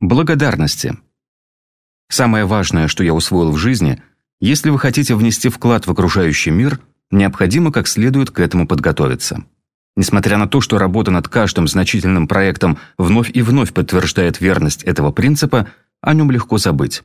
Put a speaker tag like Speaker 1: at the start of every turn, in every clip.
Speaker 1: Благодарности. Самое важное, что я усвоил в жизни, если вы хотите внести вклад в окружающий мир, необходимо как следует к этому подготовиться. Несмотря на то, что работа над каждым значительным проектом вновь и вновь подтверждает верность этого принципа, о нем легко забыть.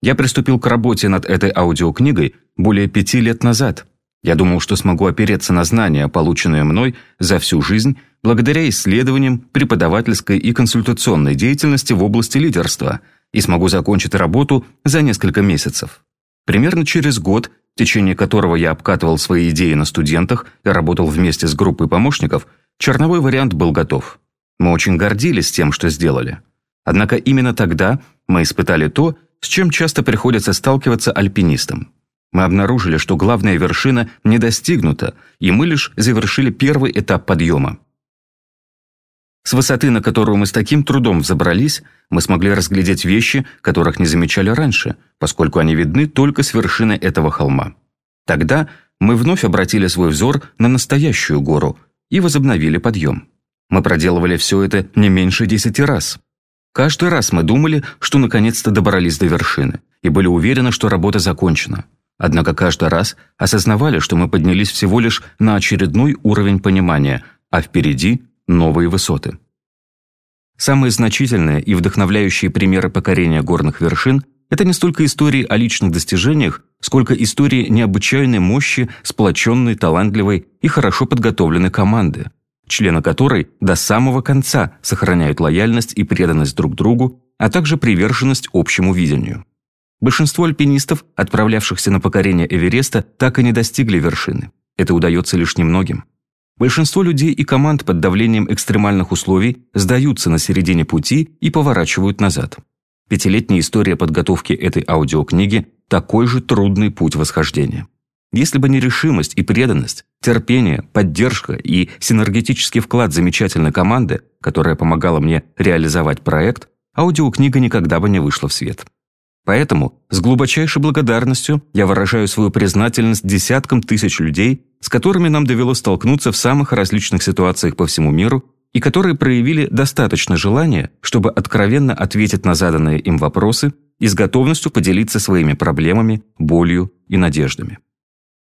Speaker 1: Я приступил к работе над этой аудиокнигой более пяти лет назад. Я думал, что смогу опереться на знания, полученные мной за всю жизнь, благодаря исследованиям, преподавательской и консультационной деятельности в области лидерства, и смогу закончить работу за несколько месяцев. Примерно через год, в течение которого я обкатывал свои идеи на студентах и работал вместе с группой помощников, черновой вариант был готов. Мы очень гордились тем, что сделали. Однако именно тогда мы испытали то, с чем часто приходится сталкиваться альпинистам. Мы обнаружили, что главная вершина не достигнута, и мы лишь завершили первый этап подъема. С высоты, на которую мы с таким трудом взобрались, мы смогли разглядеть вещи, которых не замечали раньше, поскольку они видны только с вершины этого холма. Тогда мы вновь обратили свой взор на настоящую гору и возобновили подъем. Мы проделывали все это не меньше десяти раз. Каждый раз мы думали, что наконец-то добрались до вершины, и были уверены, что работа закончена. Однако каждый раз осознавали, что мы поднялись всего лишь на очередной уровень понимания, а впереди новые высоты. Самые значительные и вдохновляющие примеры покорения горных вершин – это не столько истории о личных достижениях, сколько истории необычайной мощи, сплоченной, талантливой и хорошо подготовленной команды, члены которой до самого конца сохраняют лояльность и преданность друг другу, а также приверженность общему видению. Большинство альпинистов, отправлявшихся на покорение Эвереста, так и не достигли вершины. Это удается лишь немногим. Большинство людей и команд под давлением экстремальных условий сдаются на середине пути и поворачивают назад. Пятилетняя история подготовки этой аудиокниги – такой же трудный путь восхождения. Если бы не решимость и преданность, терпение, поддержка и синергетический вклад замечательной команды, которая помогала мне реализовать проект, аудиокнига никогда бы не вышла в свет. Поэтому с глубочайшей благодарностью я выражаю свою признательность десяткам тысяч людей, с которыми нам довелось столкнуться в самых различных ситуациях по всему миру и которые проявили достаточно желания, чтобы откровенно ответить на заданные им вопросы и с готовностью поделиться своими проблемами, болью и надеждами.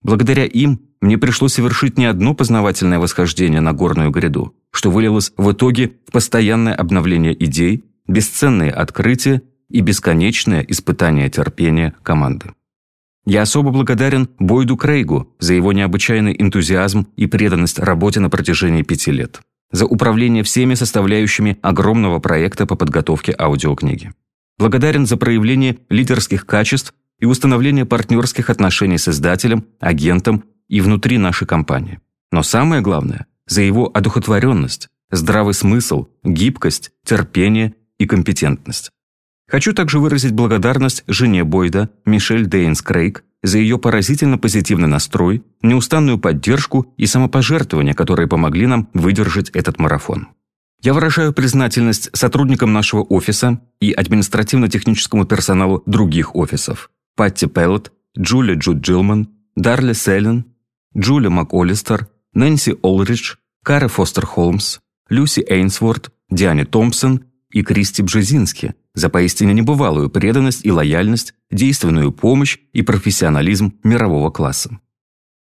Speaker 1: Благодаря им мне пришлось совершить не одно познавательное восхождение на горную гряду, что вылилось в итоге в постоянное обновление идей, бесценные открытия и бесконечное испытание терпения команды. Я особо благодарен Бойду Крейгу за его необычайный энтузиазм и преданность работе на протяжении пяти лет, за управление всеми составляющими огромного проекта по подготовке аудиокниги. Благодарен за проявление лидерских качеств и установление партнерских отношений с издателем, агентом и внутри нашей компании. Но самое главное – за его одухотворенность, здравый смысл, гибкость, терпение и компетентность. Хочу также выразить благодарность жене Бойда, Мишель Дейнс Крейг, за ее поразительно позитивный настрой, неустанную поддержку и самопожертвование, которые помогли нам выдержать этот марафон. Я выражаю признательность сотрудникам нашего офиса и административно-техническому персоналу других офисов. Патти Пеллот, Джулия Джуд Джилман, Дарли Селлен, Джулия МакОлистер, Нэнси Олридж, Кара Фостер Холмс, Люси Эйнсворт, Диане Томпсон и Кристи Бжезински за поистине небывалую преданность и лояльность, действенную помощь и профессионализм мирового класса.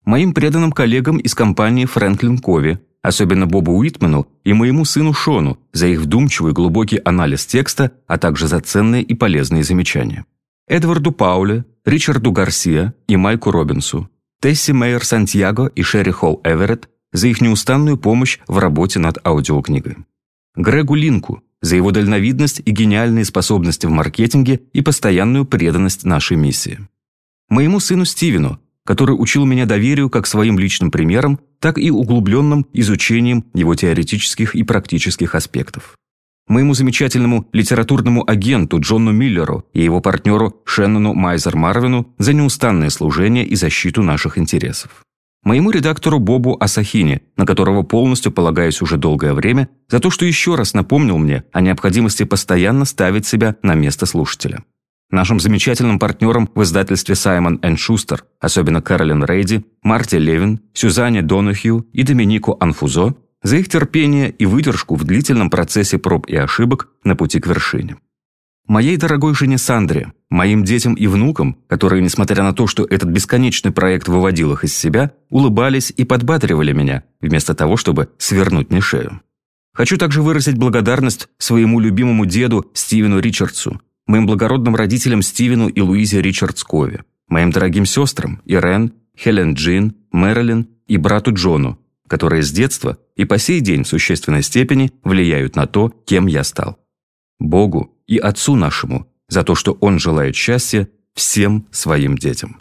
Speaker 1: Моим преданным коллегам из компании Фрэнклин Кови, особенно Бобу Уитману и моему сыну Шону за их вдумчивый глубокий анализ текста, а также за ценные и полезные замечания. Эдварду Пауле, Ричарду Гарсия и Майку Робинсу, Тесси Мейер Сантьяго и Шерри Холл Эверетт за их неустанную помощь в работе над аудиокнигой. Грегу Линку за его дальновидность и гениальные способности в маркетинге и постоянную преданность нашей миссии. Моему сыну Стивену, который учил меня доверию как своим личным примером, так и углубленным изучением его теоретических и практических аспектов. Моему замечательному литературному агенту Джону Миллеру и его партнеру Шеннону Майзер Марвину за неустанное служение и защиту наших интересов моему редактору Бобу Асахине, на которого полностью полагаюсь уже долгое время, за то, что еще раз напомнил мне о необходимости постоянно ставить себя на место слушателя. Нашим замечательным партнерам в издательстве Саймон энд Шустер, особенно Кэролин Рейди, Марти Левин, Сюзанне Донахью и Доминику Анфузо, за их терпение и выдержку в длительном процессе проб и ошибок на пути к вершине. Моей дорогой жене Сандре, моим детям и внукам, которые, несмотря на то, что этот бесконечный проект выводил их из себя, улыбались и подбадривали меня, вместо того, чтобы свернуть мне шею. Хочу также выразить благодарность своему любимому деду Стивену Ричардсу, моим благородным родителям Стивену и Луизе Ричардс Кови, моим дорогим сестрам Ирен, Хелен Джин, Мэрилин и брату Джону, которые с детства и по сей день в существенной степени влияют на то, кем я стал. Богу и Отцу нашему за то, что Он желает счастья всем своим детям.